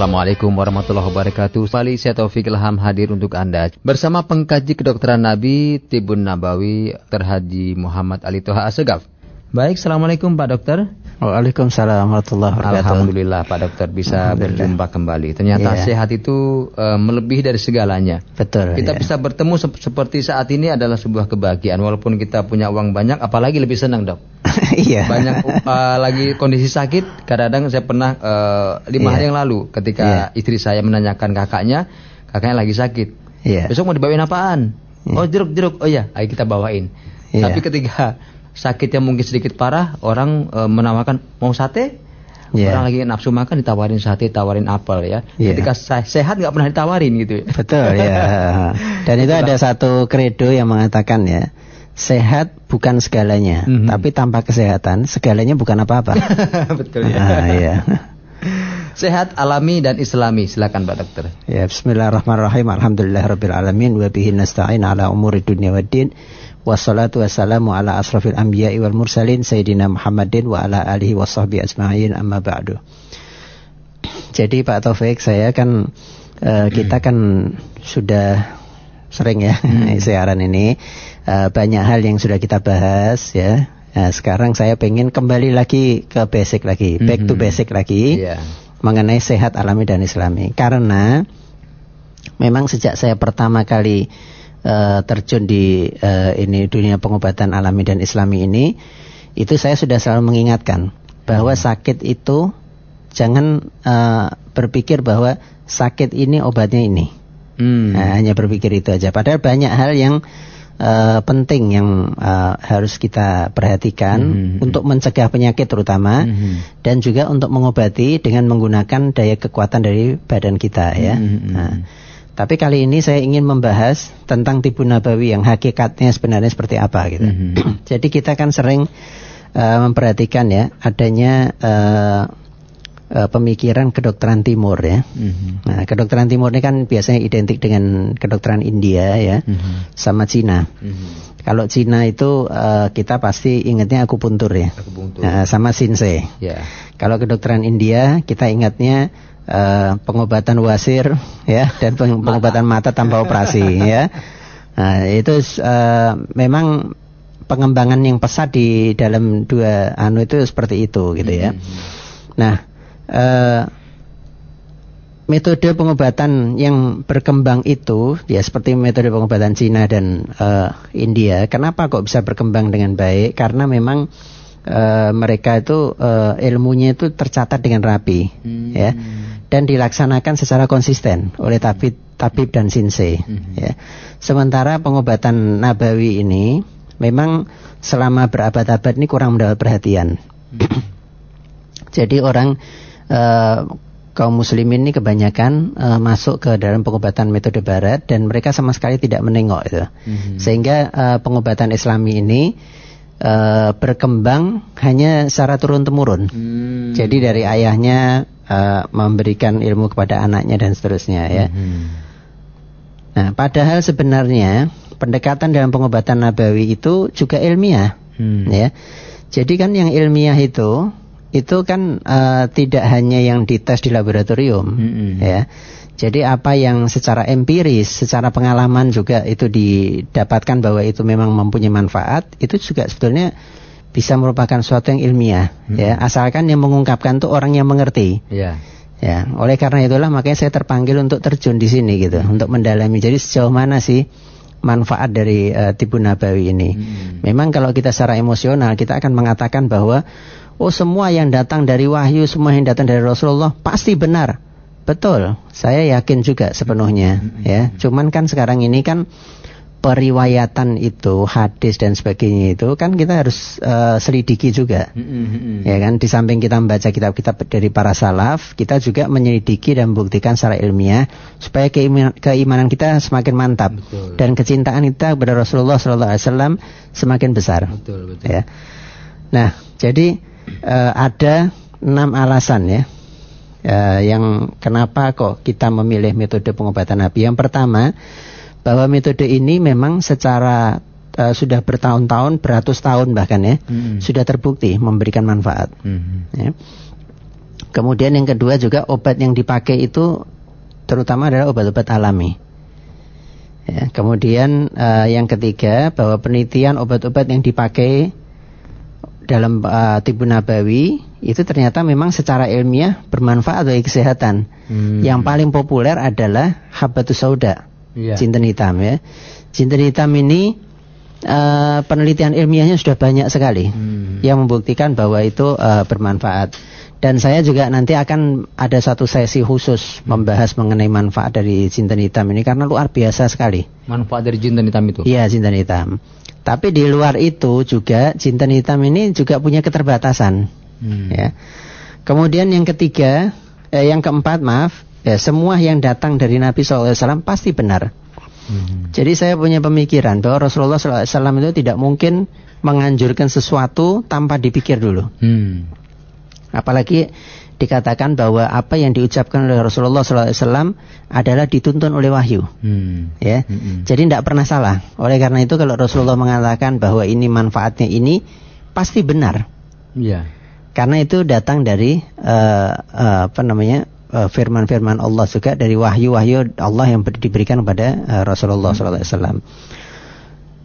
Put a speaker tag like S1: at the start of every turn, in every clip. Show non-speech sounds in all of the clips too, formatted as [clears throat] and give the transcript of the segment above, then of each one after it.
S1: Assalamualaikum warahmatullahi wabarakatuh. Kembali saya Taufik Ilham hadir untuk Anda bersama pengkaji kedokteran Nabi Tibun Nabawi Terhaji Muhammad Ali Toha Asegaf. Baik, Assalamualaikum Pak Dokter.
S2: Waalaikumsalam warahmatullahi wabarakatuh.
S1: Alhamdulillah Pak Dokter bisa berjumpa kembali. Ternyata yeah. sehat itu uh, melebihi dari segalanya.
S2: Betul.
S1: Kita yeah. bisa bertemu se seperti saat ini adalah sebuah kebahagiaan walaupun kita punya uang banyak apalagi lebih senang, Dok. [laughs]
S2: Iya.
S1: Banyak uh, lagi kondisi sakit. Kadang-kadang saya pernah uh, lima yeah. hari yang lalu ketika yeah. istri saya menanyakan kakaknya, kakaknya lagi sakit.
S2: Yeah.
S1: Besok mau dibawain apaan? Yeah. Oh jeruk-jeruk. Oh iya, ayo kita bawain. Yeah. Tapi ketika sakit yang mungkin sedikit parah, orang e, menawarkan mau sate, yeah. orang lagi nafsu makan ditawarin sate, tawarin apel ya. Yeah. Ketika sehat nggak pernah ditawarin gitu.
S2: Betul ya. [laughs] Dan itu ada satu kredo yang mengatakan ya, sehat bukan segalanya, mm -hmm. tapi tanpa kesehatan segalanya bukan apa-apa. [laughs]
S1: Betul ya. Ah, iya. [laughs] Sehat alami dan islami. Silakan Pak Dokter.
S2: Ya, bismillahirrahmanirrahim. Alhamdulillahirabbil alamin wa bihi nasta'in ala umuri dunya waddin. Wassalatu wassalamu ala asrafil anbiya'i wal mursalin Sayyidina Muhammadin wa ala alihi wa sahbihi asma'in amma ba'du Jadi Pak Taufik saya kan uh, Kita kan sudah sering ya hmm. [laughs] siaran ini uh, Banyak hal yang sudah kita bahas ya Nah, sekarang saya pengen kembali lagi ke basic lagi, back to hmm. basic lagi yeah. mengenai sehat alami dan islami. Karena memang sejak saya pertama kali uh, terjun di uh, ini dunia pengobatan alami dan islami ini, itu saya sudah selalu mengingatkan bahwa hmm. sakit itu jangan uh, berpikir bahwa sakit ini obatnya ini. Hmm. Nah, hanya berpikir itu aja. Padahal banyak hal yang uh, penting yang uh, harus kita perhatikan hmm. untuk mencegah penyakit terutama hmm. dan juga untuk mengobati dengan menggunakan daya kekuatan dari badan kita ya. Hmm. Nah, tapi kali ini saya ingin membahas tentang tibu nabawi yang hakikatnya sebenarnya seperti apa gitu. Mm -hmm. [clears throat] Jadi kita kan sering uh, memperhatikan ya adanya uh, uh, pemikiran kedokteran timur ya. Mm-hmm. Nah, kedokteran timur ini kan biasanya identik dengan kedokteran India ya, mm-hmm. sama Cina. Mm-hmm. Kalau Cina itu uh, kita pasti ingatnya akupuntur ya, akupuntur. Nah, sama Shinsei. Yeah. Kalau kedokteran India kita ingatnya uh, pengobatan wasir ya dan pengobatan mata tanpa operasi ya. Nah, itu uh, memang pengembangan yang pesat di dalam dua anu itu seperti itu gitu ya. Hmm. Nah, uh, metode pengobatan yang berkembang itu ya seperti metode pengobatan Cina dan uh, India. Kenapa kok bisa berkembang dengan baik? Karena memang uh, mereka itu uh, ilmunya itu tercatat dengan rapi hmm. ya dan dilaksanakan secara konsisten oleh tabib tabib dan sinse hmm. ya sementara pengobatan nabawi ini memang selama berabad-abad ini kurang mendapat perhatian hmm. jadi orang uh, kaum muslimin ini kebanyakan uh, masuk ke dalam pengobatan metode barat dan mereka sama sekali tidak menengok itu hmm. sehingga uh, pengobatan islami ini uh, berkembang hanya secara turun temurun. Hmm. Jadi dari ayahnya uh, memberikan ilmu kepada anaknya dan seterusnya ya. Hmm. Nah, padahal sebenarnya pendekatan dalam pengobatan nabawi itu juga ilmiah, hmm. ya. Jadi kan yang ilmiah itu itu kan uh, tidak hanya yang dites di laboratorium, hmm. ya jadi apa yang secara empiris, secara pengalaman juga itu didapatkan bahwa itu memang mempunyai manfaat, itu juga sebetulnya bisa merupakan suatu yang ilmiah, hmm. ya. Asalkan yang mengungkapkan itu orang yang mengerti.
S1: Ya.
S2: Ya, oleh karena itulah makanya saya terpanggil untuk terjun di sini gitu, hmm. untuk mendalami. Jadi sejauh mana sih manfaat dari uh, tibu nabawi ini? Hmm. Memang kalau kita secara emosional kita akan mengatakan bahwa oh semua yang datang dari wahyu, semua yang datang dari Rasulullah pasti benar. Betul, saya yakin juga sepenuhnya ya. Cuman kan sekarang ini kan periwayatan itu hadis dan sebagainya itu kan kita harus uh, selidiki juga ya kan di samping kita membaca kitab-kitab dari para salaf kita juga menyelidiki dan membuktikan secara ilmiah supaya keimanan, keimanan kita semakin mantap betul. dan kecintaan kita kepada Rasulullah SAW semakin besar betul, betul. ya nah jadi uh, ada enam alasan ya uh, yang kenapa kok kita memilih metode pengobatan Nabi. Yang pertama, bahwa metode ini memang secara uh, sudah bertahun-tahun, beratus tahun bahkan ya, hmm. sudah terbukti memberikan manfaat. Hmm. Ya. Kemudian yang kedua juga obat yang dipakai itu terutama adalah obat-obat alami. Ya, kemudian uh, yang ketiga bahwa penelitian obat-obat yang dipakai dalam uh, tibu nabawi itu ternyata memang secara ilmiah bermanfaat bagi kesehatan. Hmm. Yang paling populer adalah habatus sauda, yeah. jinten hitam ya. Jinten hitam ini uh, penelitian ilmiahnya sudah banyak sekali hmm. yang membuktikan bahwa itu uh, bermanfaat. Dan saya juga nanti akan ada satu sesi khusus membahas mengenai manfaat dari jinten hitam ini karena luar biasa sekali.
S1: Manfaat dari jinten hitam itu?
S2: Iya, jinten hitam. Tapi di luar itu juga jinten hitam ini juga punya keterbatasan. Hmm. Ya. Kemudian yang ketiga, eh, yang keempat maaf, ya, semua yang datang dari Nabi SAW pasti benar. Hmm. Jadi saya punya pemikiran bahwa Rasulullah SAW itu tidak mungkin menganjurkan sesuatu tanpa dipikir dulu. Hmm. Apalagi dikatakan bahwa apa yang diucapkan oleh Rasulullah SAW adalah dituntun oleh wahyu, hmm. ya. Hmm. Jadi tidak pernah salah. Oleh karena itu kalau Rasulullah mengatakan bahwa ini manfaatnya ini pasti benar, ya. Karena itu datang dari uh, uh, apa namanya firman-firman uh, Allah juga dari wahyu-wahyu Allah yang diberikan kepada uh, Rasulullah hmm. SAW.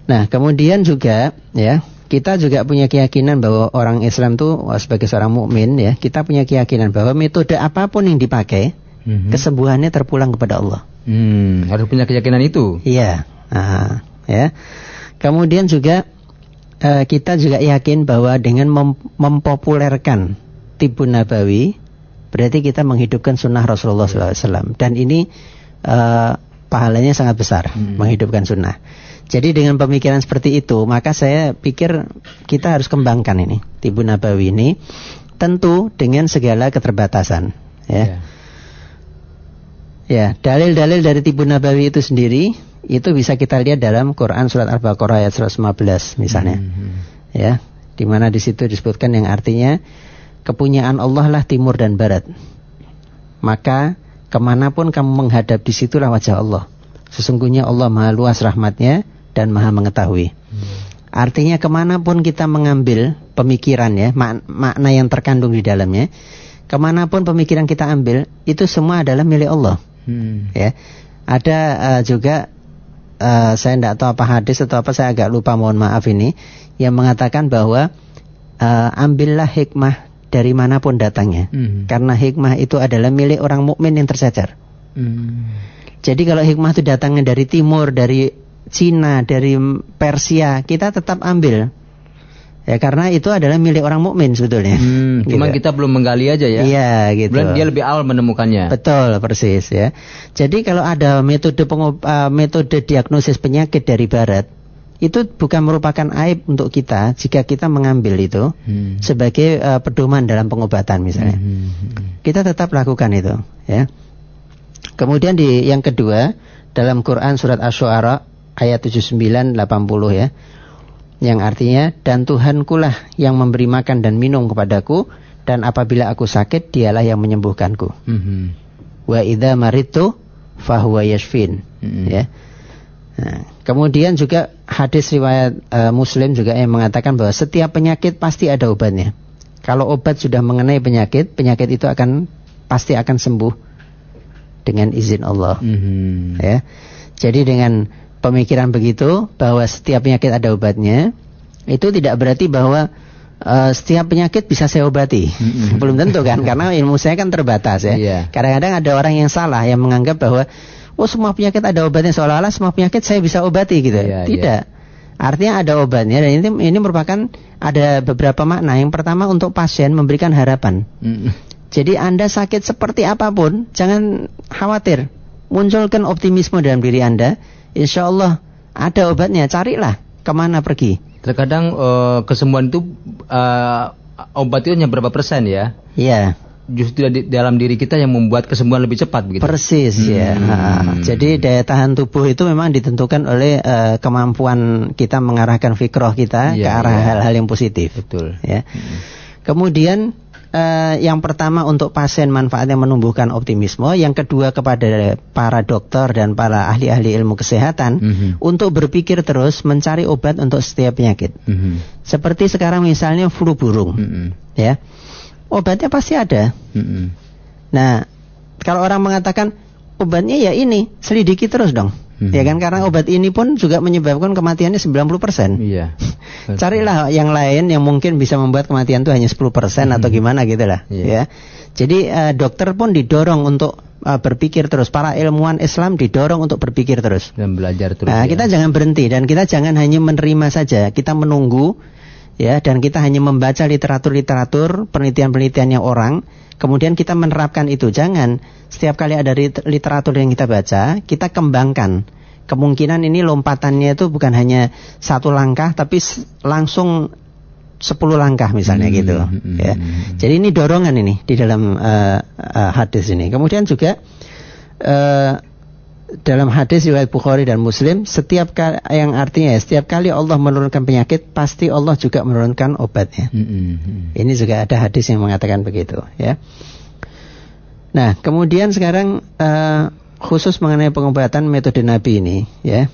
S2: Nah kemudian juga ya kita juga punya keyakinan bahwa orang Islam itu sebagai seorang mukmin ya, kita punya keyakinan bahwa metode apa pun yang dipakai, mm-hmm. kesembuhannya terpulang kepada Allah.
S1: Hmm, harus punya keyakinan itu.
S2: Iya. Nah, ya. Kemudian juga uh, kita juga yakin bahwa dengan mem- mempopulerkan tibu nabawi, berarti kita menghidupkan sunnah Rasulullah SAW. Dan ini uh, pahalanya sangat besar, hmm. menghidupkan sunnah. Jadi dengan pemikiran seperti itu, maka saya pikir kita harus kembangkan ini tibu nabawi ini, tentu dengan segala keterbatasan. Ya, yeah. ya dalil-dalil dari tibu nabawi itu sendiri itu bisa kita lihat dalam Quran surat Al-Baqarah ayat 115 misalnya. Mm -hmm. Ya, di mana di situ disebutkan yang artinya kepunyaan Allah lah timur dan barat. Maka ke mana pun kamu menghadap di situlah wajah Allah. Sesungguhnya Allah maha luas rahmatnya dan maha mengetahui. Artinya ke mana pun kita mengambil pemikiran ya, mak makna yang terkandung di dalamnya, ke mana pun pemikiran kita ambil, itu semua adalah milik Allah. Hmm. Ya, ada uh, juga uh, saya tidak tahu apa hadis atau apa saya agak lupa mohon maaf ini yang mengatakan bahwa uh, ambillah hikmah dari mana pun datangnya, hmm. karena hikmah itu adalah milik orang mukmin yang tercecer. Hmm. Jadi kalau hikmah itu datangnya dari timur, dari Cina, dari Persia, kita tetap ambil. Ya karena itu adalah milik orang mukmin sebetulnya.
S1: Hmm, [laughs] gitu. Cuman kita belum menggali aja ya.
S2: Iya gitu.
S1: Belum dia lebih awal menemukannya.
S2: Betul persis ya. Jadi kalau ada metode uh, metode diagnosis penyakit dari barat itu bukan merupakan aib untuk kita jika kita mengambil itu hmm. sebagai uh, pedoman dalam pengobatan misalnya. Hmm, hmm, hmm. Kita tetap lakukan itu ya. Kemudian di yang kedua dalam Quran surat Asy-Syu'ara ayat 79 80 ya. Yang artinya dan Tuhankulah yang memberi makan dan minum kepadaku dan apabila aku sakit dialah yang menyembuhkanku. Mm -hmm. Wa idza maritu fahuwa yashfin mm -hmm. ya. Nah, kemudian juga hadis riwayat uh, Muslim juga yang mengatakan bahwa setiap penyakit pasti ada obatnya. Kalau obat sudah mengenai penyakit, penyakit itu akan pasti akan sembuh dengan izin Allah. Mm -hmm. Ya. Jadi dengan pemikiran begitu bahwa setiap penyakit ada obatnya, itu tidak berarti bahwa uh, setiap penyakit bisa saya obati. Mm-hmm. Belum tentu kan, [laughs] karena ilmu saya kan terbatas ya. Yeah. Kadang-kadang ada orang yang salah yang menganggap bahwa oh semua penyakit ada obatnya seolah-olah semua penyakit saya bisa obati gitu. Yeah, tidak. Yeah. Artinya ada obatnya dan ini ini merupakan ada beberapa makna. Yang pertama untuk pasien memberikan harapan. Mm. Jadi Anda sakit seperti apa pun, jangan khawatir. Munculkan optimisme dalam diri Anda insya Allah ada obatnya. Carilah ke mana pergi.
S1: Terkadang uh, kesembuhan itu uh, obat itu hanya berapa persen ya?
S2: Iya.
S1: Justru di dalam diri kita yang membuat kesembuhan lebih cepat begitu.
S2: Persis ya. hmm. ya. Nah, jadi daya tahan tubuh itu memang ditentukan oleh uh, kemampuan kita mengarahkan fikroh kita ya, ke arah iya. hal-hal ya. yang positif.
S1: Betul.
S2: Ya. Hmm. Kemudian uh, yang pertama untuk pasien manfaatnya menumbuhkan optimisme, yang kedua kepada para dokter dan para ahli-ahli ilmu kesehatan mm -hmm. untuk berpikir terus mencari obat untuk setiap penyakit. Mm -hmm. Seperti sekarang misalnya flu burung, mm -hmm. ya obatnya pasti ada. Hmm. Nah, kalau orang mengatakan obatnya ya ini, selidiki terus dong. Hmm. Ya kan karena obat ini pun juga menyebabkan kematiannya 90%. Iya. [laughs] Carilah yang lain yang mungkin bisa membuat kematian itu hanya 10% hmm. atau gimana gitu lah, iya. ya. Jadi uh, dokter pun didorong untuk uh, berpikir terus. Para ilmuwan Islam didorong untuk berpikir terus
S1: dan belajar terus.
S2: Nah, ya. kita jangan berhenti dan kita jangan hanya menerima saja. Kita menunggu ya dan kita hanya membaca literatur-literatur penelitian-penelitiannya orang kemudian kita menerapkan itu. Jangan setiap kali ada literatur yang kita baca, kita kembangkan. Kemungkinan ini lompatannya itu bukan hanya satu langkah, tapi langsung sepuluh langkah misalnya hmm, gitu. Hmm, ya. Hmm. Jadi ini dorongan ini di dalam uh, uh, hadis ini. Kemudian juga uh, dalam hadis riwayat Bukhari dan Muslim setiap kali yang artinya setiap kali Allah menurunkan penyakit pasti Allah juga menurunkan obatnya. Mm -hmm. Ini juga ada hadis yang mengatakan begitu ya. Nah, kemudian sekarang uh, khusus mengenai pengobatan metode Nabi ini ya.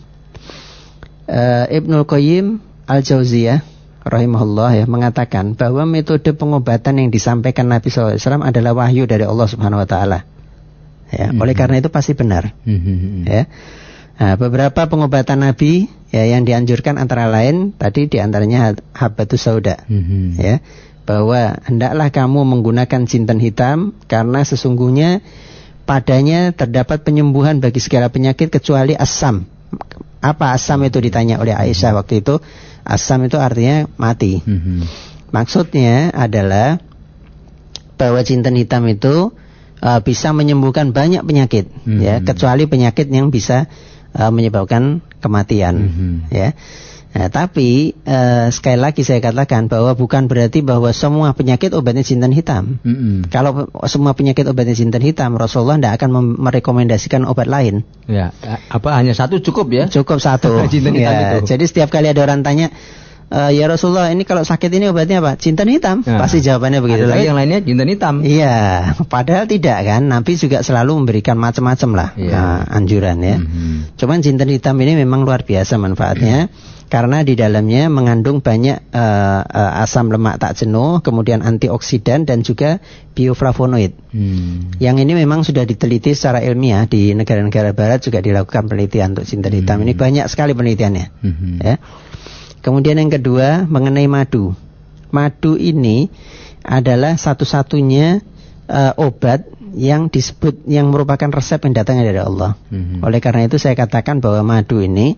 S2: Uh, Ibnu Qayyim Al-Jauziyah rahimahullah ya mengatakan bahwa metode pengobatan yang disampaikan Nabi SAW adalah wahyu dari Allah Subhanahu wa taala. Ya, hmm. oleh karena itu pasti benar. Hmm. Ya. Nah, beberapa pengobatan Nabi ya yang dianjurkan antara lain tadi di antaranya habatus sauda. Hmm. Ya, bahwa hendaklah kamu menggunakan jinten hitam karena sesungguhnya padanya terdapat penyembuhan bagi segala penyakit kecuali asam. Apa asam itu ditanya oleh Aisyah waktu itu? Asam itu artinya mati. Hmm. Maksudnya adalah bahwa jinten hitam itu uh, bisa menyembuhkan banyak penyakit hmm. ya kecuali penyakit yang bisa uh, menyebabkan kematian hmm. ya Nah, tapi uh, sekali lagi saya katakan bahwa bukan berarti bahwa semua penyakit obatnya jintan hitam. Mm -hmm. Kalau semua penyakit obatnya jintan hitam, Rasulullah tidak akan merekomendasikan obat lain.
S1: Ya, apa hanya satu cukup ya?
S2: Cukup satu. [laughs] ya, Jadi setiap kali ada orang tanya, uh, ya Rasulullah ini kalau sakit ini obatnya apa? Jintan hitam. Nah, Pasti jawabannya begitu.
S1: Ada lagi yang lainnya jintan hitam.
S2: Iya, padahal tidak kan. Nabi juga selalu memberikan macam-macam lah iya. uh, anjuran ya. Mm -hmm. Cuman jintan hitam ini memang luar biasa manfaatnya. karena di dalamnya mengandung banyak uh, uh, asam lemak tak jenuh, kemudian antioksidan dan juga bioflavonoid. Hmm. Yang ini memang sudah diteliti secara ilmiah di negara-negara barat juga dilakukan penelitian untuk jintan hitam. Hmm. Ini banyak sekali penelitiannya. Hmm. Ya. Kemudian yang kedua mengenai madu. Madu ini adalah satu-satunya uh, obat yang disebut yang merupakan resep yang datangnya dari Allah. Mm-hmm. Oleh karena itu saya katakan bahwa madu ini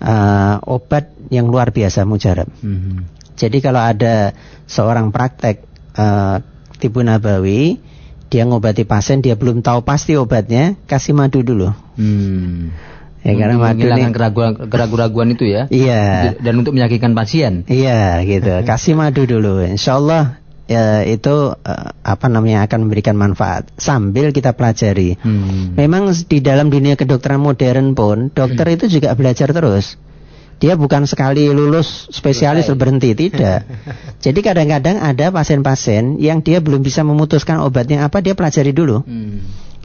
S2: uh, obat yang luar biasa mujarab. Mm-hmm. Jadi kalau ada seorang praktek uh, tibu nabawi, dia ngobati pasien, dia belum tahu pasti obatnya, kasih madu dulu. Hmm.
S1: Ya, karena menghilangkan keraguan keraguan itu ya.
S2: Iya.
S1: Dan untuk meyakinkan pasien.
S2: Iya, gitu. [laughs] Kasih madu dulu. Insya Allah ya, itu uh, apa namanya akan memberikan manfaat sambil kita pelajari. Hmm. Memang di dalam dunia kedokteran modern pun dokter hmm. itu juga belajar terus. Dia bukan sekali lulus spesialis berhenti, tidak. [laughs] Jadi kadang-kadang ada pasien-pasien yang dia belum bisa memutuskan obatnya apa, dia pelajari dulu. Hmm.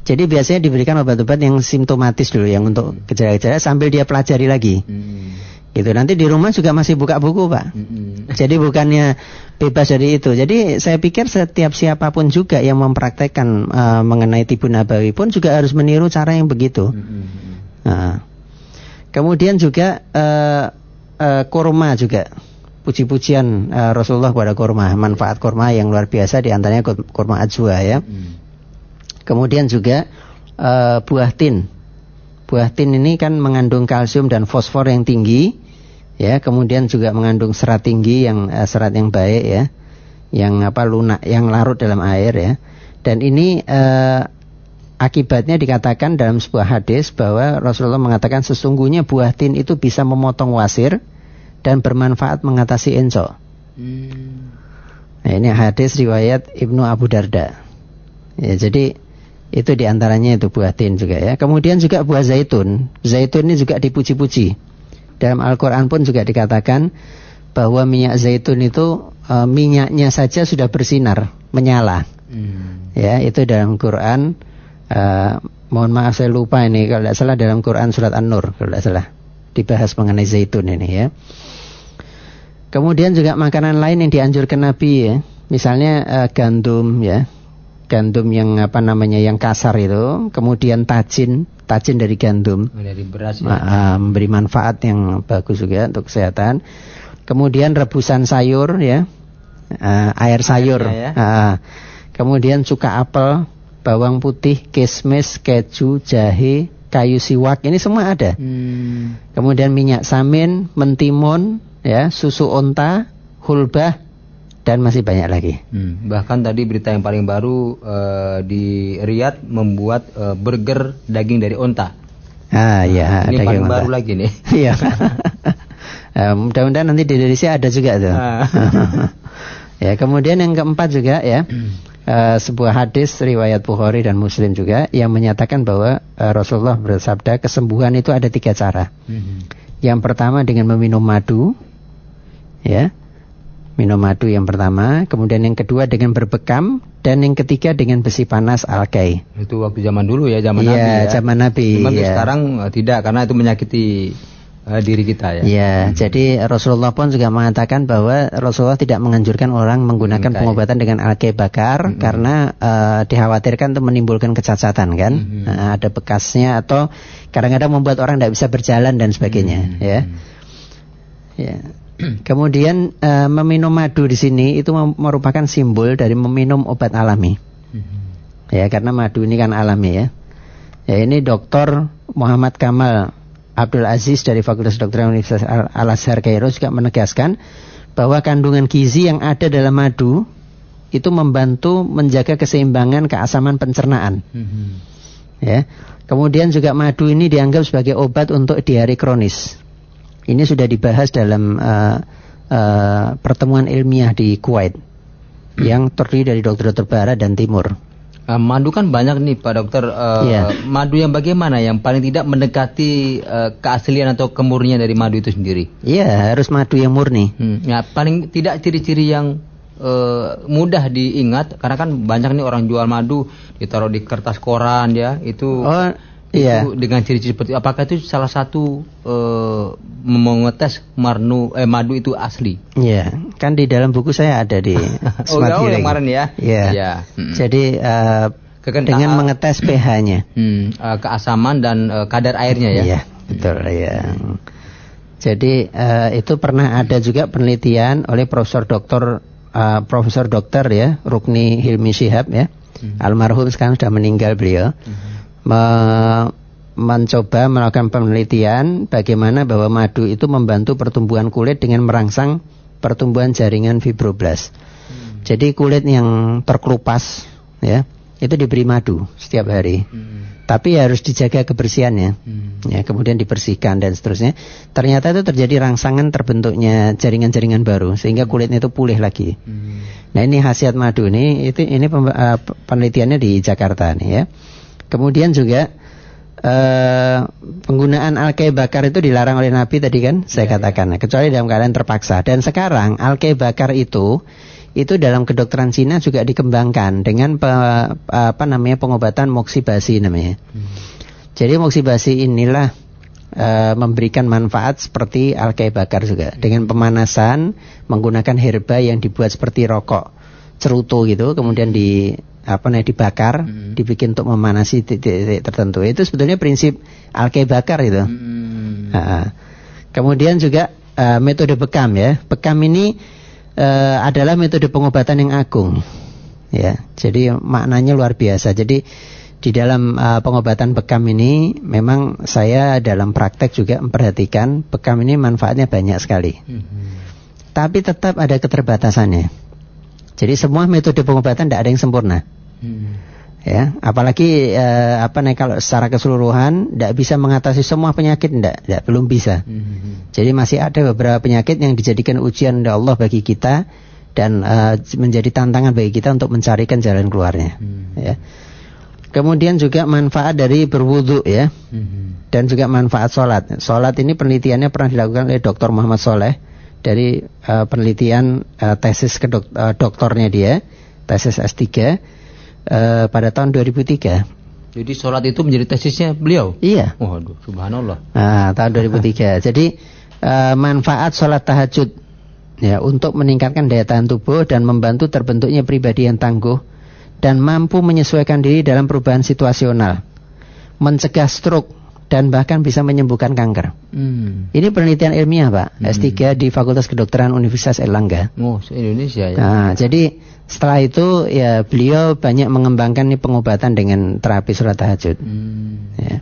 S2: Jadi biasanya diberikan obat-obat yang simptomatis dulu yang untuk hmm. gejala-gejala sambil dia pelajari lagi. Hmm. Gitu. Nanti di rumah juga masih buka buku, Pak. Hmm. Jadi bukannya bebas dari itu. Jadi saya pikir setiap siapa pun juga yang mempraktekkan uh, mengenai tibu nabawi pun juga harus meniru cara yang begitu. Hmm. Nah. Kemudian juga uh, uh, kurma juga. Puji-pujian uh, Rasulullah kepada kurma, manfaat kurma yang luar biasa di antaranya kurma ajwa ya. Hmm. Kemudian juga uh, buah tin. Buah tin ini kan mengandung kalsium dan fosfor yang tinggi, ya. Kemudian juga mengandung serat tinggi yang uh, serat yang baik ya, yang apa lunak, yang larut dalam air ya. Dan ini uh, akibatnya dikatakan dalam sebuah hadis bahwa Rasulullah mengatakan sesungguhnya buah tin itu bisa memotong wasir dan bermanfaat mengatasi encok. Hmm. Nah, ini hadis riwayat Ibnu Abu Darda. Ya, jadi itu di antaranya itu buah tin juga ya. Kemudian juga buah zaitun. Zaitun ini juga dipuji-puji. Dalam Al-Quran pun juga dikatakan bahwa minyak zaitun itu e, minyaknya saja sudah bersinar, menyala. Hmm. Ya, itu dalam Quran. E, mohon maaf saya lupa ini kalau tidak salah dalam Quran surat An-Nur kalau tidak salah dibahas mengenai zaitun ini ya. Kemudian juga makanan lain yang dianjurkan Nabi ya, misalnya e, gandum ya, gandum yang apa namanya yang kasar itu, kemudian tajin, tajin dari gandum.
S1: Oh, dari beras
S2: ya. Uh, memberi manfaat yang bagus juga untuk kesehatan. Kemudian rebusan sayur ya. Uh, air sayur. Ya. Uh, kemudian cuka apel, bawang putih, kismis, keju, jahe, kayu siwak. Ini semua ada. Hmm. Kemudian minyak samin, mentimun, ya, susu onta, hulbah dan masih banyak lagi.
S1: Hmm. Bahkan tadi berita yang paling baru uh, di Riyadh membuat uh, burger daging dari onta.
S2: Ah ya,
S1: ini paling onta. baru lagi nih. [laughs]
S2: Iya. uh, [laughs] mudah-mudahan nanti di Indonesia ada juga tuh. Ah. [laughs] ya, kemudian yang keempat juga ya. Uh, sebuah hadis riwayat Bukhari dan Muslim juga yang menyatakan bahwa uh, Rasulullah bersabda kesembuhan itu ada tiga cara. Hmm. Yang pertama dengan meminum madu, ya minum madu yang pertama, kemudian yang kedua dengan berbekam, dan yang ketiga dengan besi panas alkai.
S1: Itu waktu zaman dulu ya, zaman
S2: ya,
S1: Nabi ya.
S2: zaman Nabi.
S1: Cuman ya. sekarang uh, tidak karena itu menyakiti uh, diri kita ya.
S2: Ya, hmm. jadi Rasulullah pun juga mengatakan bahwa Rasulullah tidak menganjurkan orang menggunakan pengobatan dengan alkai bakar hmm. karena uh, dikhawatirkan itu menimbulkan kecacatan kan. Hmm. Uh, ada bekasnya atau kadang-kadang membuat orang tidak bisa berjalan dan sebagainya hmm. ya. Ya. [clears throat] Kemudian uh, meminum madu di sini itu merupakan simbol dari meminum obat alami. Mm-hmm. Ya, karena madu ini kan alami ya. Ya, ini Dr. Muhammad Kamal Abdul Aziz dari Fakultas Kedokteran Universitas Al Azhar Kairo juga menegaskan bahwa kandungan gizi yang ada dalam madu itu membantu menjaga keseimbangan keasaman pencernaan. Mm-hmm. Ya. Kemudian juga madu ini dianggap sebagai obat untuk diare kronis. Ini sudah dibahas dalam uh, uh, pertemuan ilmiah di Kuwait yang terdiri dari dokter-dokter barat dan timur.
S1: Uh, madu kan banyak nih Pak Dokter. Uh, yeah. Madu yang bagaimana yang paling tidak mendekati uh, keaslian atau kemurnian dari madu itu sendiri?
S2: Iya, yeah, harus madu yang murni.
S1: Hmm. Ya, paling tidak ciri-ciri yang uh, mudah diingat karena kan banyak nih orang jual madu ditaruh di kertas koran ya itu. Oh Iya. Itu dengan ciri-ciri seperti apakah itu salah satu uh, mengetes marnu eh madu itu asli?
S2: Iya, kan di dalam buku saya ada di [laughs]
S1: Smart oh, yang kemarin ya.
S2: Iya. Ya. Hmm. Jadi uh, dengan mengetes pH-nya.
S1: Hmm, uh, keasaman dan uh, kadar airnya ya.
S2: Iya, betul ya. Jadi uh, itu pernah ada juga penelitian oleh Profesor Doktor uh, Profesor Dokter ya Rukni Hilmi Shihab ya. Hmm. Almarhum sekarang sudah meninggal beliau. Hmm me mencoba melakukan penelitian bagaimana bahwa madu itu membantu pertumbuhan kulit dengan merangsang pertumbuhan jaringan fibroblast. Hmm. Jadi kulit yang terkelupas ya itu diberi madu setiap hari. Hmm. Tapi harus dijaga kebersihannya. Hmm. Ya, kemudian dibersihkan dan seterusnya. Ternyata itu terjadi rangsangan terbentuknya jaringan-jaringan baru sehingga kulitnya itu pulih lagi. Hmm. Nah, ini khasiat madu ini itu ini uh, penelitiannya di Jakarta nih ya. Kemudian juga uh, penggunaan alkei bakar itu dilarang oleh Nabi tadi kan saya ya, katakan, ya. kecuali dalam keadaan terpaksa. Dan sekarang alkei bakar itu itu dalam kedokteran Cina juga dikembangkan dengan pe, apa namanya pengobatan moksibasi namanya. Hmm. Jadi moksibasi inilah uh, memberikan manfaat seperti alkei bakar juga dengan pemanasan menggunakan herba yang dibuat seperti rokok cerutu gitu kemudian di apa namanya dibakar, hmm. dibikin untuk memanasi titik-titik tertentu. Itu sebetulnya prinsip alkei bakar itu. Hmm. Nah, kemudian juga uh, metode bekam ya. Bekam ini uh, adalah metode pengobatan yang agung. Ya, jadi maknanya luar biasa. Jadi di dalam uh, pengobatan bekam ini memang saya dalam praktek juga memperhatikan bekam ini manfaatnya banyak sekali. Hmm. Tapi tetap ada keterbatasannya. Jadi semua metode pengobatan tidak ada yang sempurna. Hmm. Ya, apalagi eh, apa nih kalau secara keseluruhan tidak bisa mengatasi semua penyakit tidak, tidak belum bisa. Hmm. Jadi masih ada beberapa penyakit yang dijadikan ujian dari Allah bagi kita dan eh, menjadi tantangan bagi kita untuk mencarikan jalan keluarnya. Hmm. Ya. Kemudian juga manfaat dari berwudu ya, hmm. dan juga manfaat sholat. Sholat ini penelitiannya pernah dilakukan oleh Dr. Muhammad Soleh dari uh, penelitian uh, tesis ke dok, uh, doktornya dia, tesis S3 uh, pada tahun 2003.
S1: Jadi sholat itu menjadi tesisnya beliau?
S2: Iya.
S1: Waduh, subhanallah.
S2: Nah, tahun 2003. [laughs] Jadi uh, manfaat sholat tahajud ya untuk meningkatkan daya tahan tubuh dan membantu terbentuknya pribadi yang tangguh dan mampu menyesuaikan diri dalam perubahan situasional, mencegah stroke dan bahkan bisa menyembuhkan kanker. Hmm. Ini penelitian ilmiah, Pak. Hmm. S3 di Fakultas Kedokteran Universitas Erlangga.
S1: Oh, Indonesia ya.
S2: Nah, jadi setelah itu ya beliau banyak mengembangkan nih pengobatan dengan terapi surat tahajud. Hmm. Ya.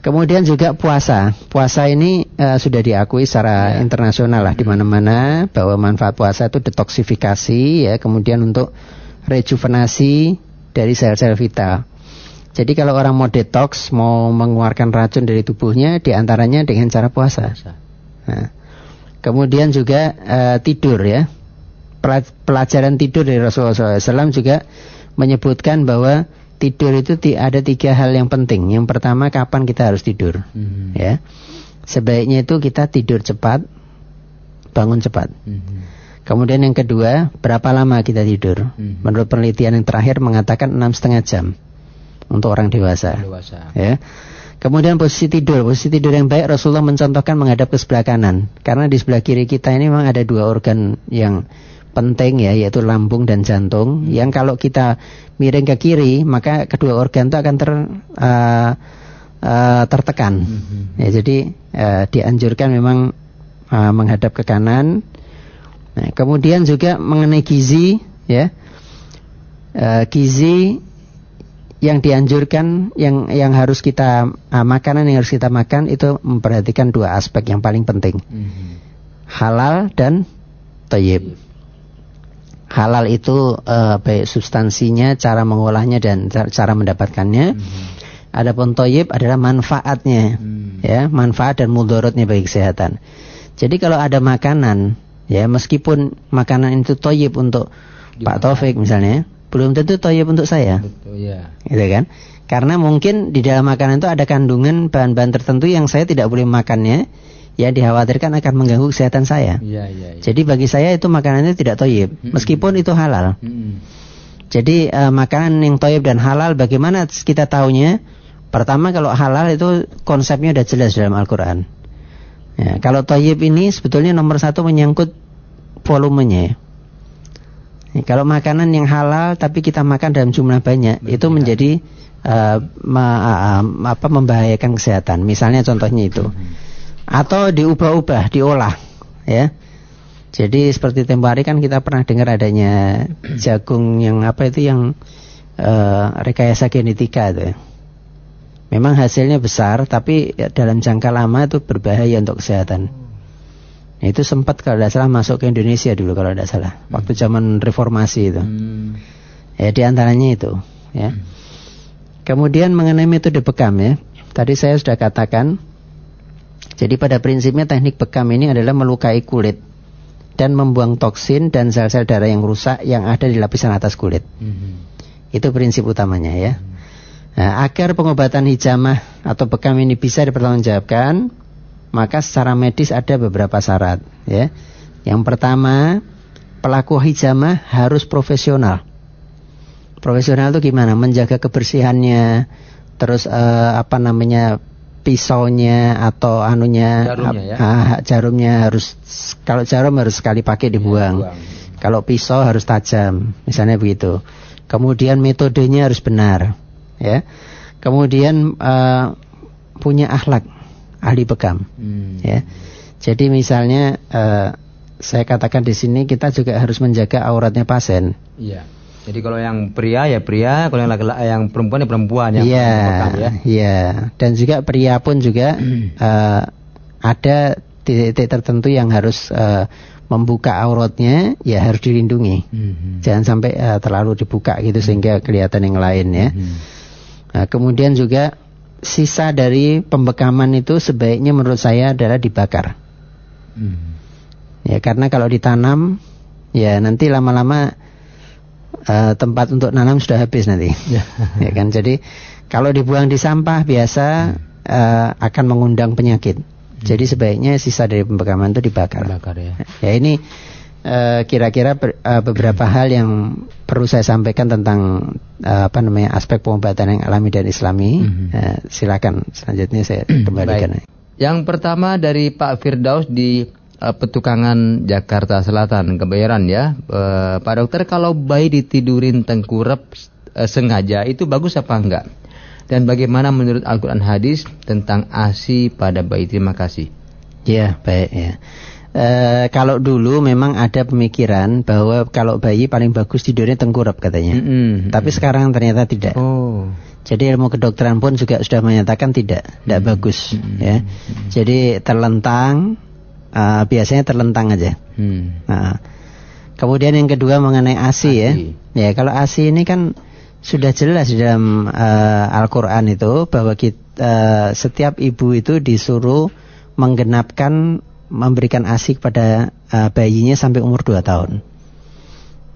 S2: Kemudian juga puasa. Puasa ini uh, sudah diakui secara ya. internasional lah di mana-mana bahwa manfaat puasa itu detoksifikasi ya, kemudian untuk rejuvenasi dari sel-sel vital. Jadi kalau orang mau detox, mau mengeluarkan racun dari tubuhnya, di antaranya dengan cara puasa. Nah, kemudian juga uh, tidur ya. Pelajaran tidur dari Rasulullah SAW juga menyebutkan bahwa tidur itu ada tiga hal yang penting. Yang pertama, kapan kita harus tidur, hmm. ya. Sebaiknya itu kita tidur cepat, bangun cepat. Hmm. Kemudian yang kedua, berapa lama kita tidur? Hmm. Menurut penelitian yang terakhir mengatakan enam setengah jam untuk orang dewasa. dewasa. Ya. Kemudian posisi tidur, posisi tidur yang baik Rasulullah mencontohkan menghadap ke sebelah kanan. Karena di sebelah kiri kita ini memang ada dua organ yang penting ya, yaitu lambung dan jantung. Hmm. Yang kalau kita miring ke kiri, maka kedua organ itu akan ter uh, uh, tertekan. Hmm. Ya, jadi uh, dianjurkan memang uh, menghadap ke kanan. Nah, kemudian juga mengenai gizi, ya, uh, gizi yang dianjurkan yang yang harus kita uh, makanan yang harus kita makan itu memperhatikan dua aspek yang paling penting mm-hmm. halal dan toyib halal itu uh, baik substansinya cara mengolahnya dan cara mendapatkannya mm-hmm. adapun toyib adalah manfaatnya mm-hmm. ya manfaat dan mudorotnya bagi kesehatan jadi kalau ada makanan ya meskipun makanan itu toyib untuk Pak Taufik misalnya belum tentu toyib untuk saya. Betul ya. Gitu kan? Karena mungkin di dalam makanan itu ada kandungan bahan-bahan tertentu yang saya tidak boleh makannya yang dikhawatirkan akan mengganggu kesehatan saya. Ya, ya, ya. Jadi bagi saya itu makanannya tidak toyib, hmm. meskipun itu halal. Hmm. Jadi uh, makanan yang toyib dan halal bagaimana kita tahunya? Pertama kalau halal itu konsepnya sudah jelas dalam Al-Quran. Ya, kalau toyib ini sebetulnya nomor satu menyangkut volumenya. Kalau makanan yang halal tapi kita makan dalam jumlah banyak, Betul. itu menjadi uh, ma, uh, apa membahayakan kesehatan. Misalnya contohnya itu. Hmm. Atau diubah-ubah, diolah, ya. Jadi seperti tempo hari kan kita pernah dengar adanya jagung yang apa itu yang uh, rekayasa genetika itu. Ya. Memang hasilnya besar tapi dalam jangka lama itu berbahaya untuk kesehatan. Itu sempat kalau tidak salah masuk ke Indonesia dulu kalau tidak salah. Hmm. Waktu zaman reformasi itu. Hmm. Ya di antaranya itu. Ya. Hmm. Kemudian mengenai metode bekam ya. Tadi saya sudah katakan. Jadi pada prinsipnya teknik bekam ini adalah melukai kulit dan membuang toksin dan sel-sel darah yang rusak yang ada di lapisan atas kulit. Hmm. Itu prinsip utamanya ya. Hmm. Nah, agar pengobatan hijamah atau bekam ini bisa dipertanggungjawabkan, maka secara medis ada beberapa syarat ya. Yang pertama, pelaku hijamah harus profesional. Profesional itu gimana? Menjaga kebersihannya, terus uh, apa namanya pisaunya atau anunya jarumnya, ya? uh, jarumnya harus kalau jarum harus sekali pakai dibuang. Ya, kalau pisau harus tajam, misalnya begitu. Kemudian metodenya harus benar, ya. Kemudian uh, punya akhlak ahli bekam. Hmm. Ya. Jadi misalnya uh, saya katakan di sini kita juga harus menjaga auratnya pasien.
S1: Iya. Jadi kalau yang pria ya pria, kalau yang laki-laki yang perempuan ya perempuan yang
S2: Iya. Ya. Iya. Dan juga pria pun juga uh, [clears throat] ada titik-titik tertentu yang harus uh, membuka auratnya ya harus dilindungi. -hmm. Jangan sampai uh, terlalu dibuka gitu sehingga kelihatan yang lain ya. -hmm. Nah, kemudian juga sisa dari pembekaman itu sebaiknya menurut saya adalah dibakar. Hmm. Ya karena kalau ditanam ya nanti lama-lama uh, tempat untuk nanam sudah habis nanti. Ya, [laughs] ya kan jadi kalau dibuang di sampah biasa hmm. uh, akan mengundang penyakit. Hmm. Jadi sebaiknya sisa dari pembekaman itu dibakar. Dibakar ya. Ya ini Eh, kira-kira uh, beberapa hal yang perlu saya sampaikan tentang uh, apa namanya aspek pengobatan yang alami dan islami. Mm -hmm. uh, silakan selanjutnya saya [clears throat] kembalikan.
S1: Baik. Yang pertama dari Pak Firdaus di uh, Petukangan Jakarta Selatan, Kebayoran ya. Uh, Pak dokter, kalau bayi ditidurin tengkurap uh, sengaja itu bagus apa enggak? Dan bagaimana menurut Al-Quran hadis tentang ASI pada bayi? Terima kasih.
S2: Ya, baik ya. E, kalau dulu memang ada pemikiran bahwa kalau bayi paling bagus tidurnya tengkurap katanya. Mm -hmm. Tapi sekarang ternyata tidak. Oh. Jadi ilmu kedokteran pun juga sudah menyatakan tidak, tidak hmm. bagus, hmm. ya. Jadi terlentang, uh, biasanya terlentang aja. Hmm. Nah, kemudian yang kedua mengenai ASI, ya. Ya kalau ASI ini kan sudah jelas di dalam uh, Al-Quran itu bahwa kita, uh, setiap ibu itu disuruh menggenapkan memberikan ASI kepada uh, bayinya sampai umur 2 tahun.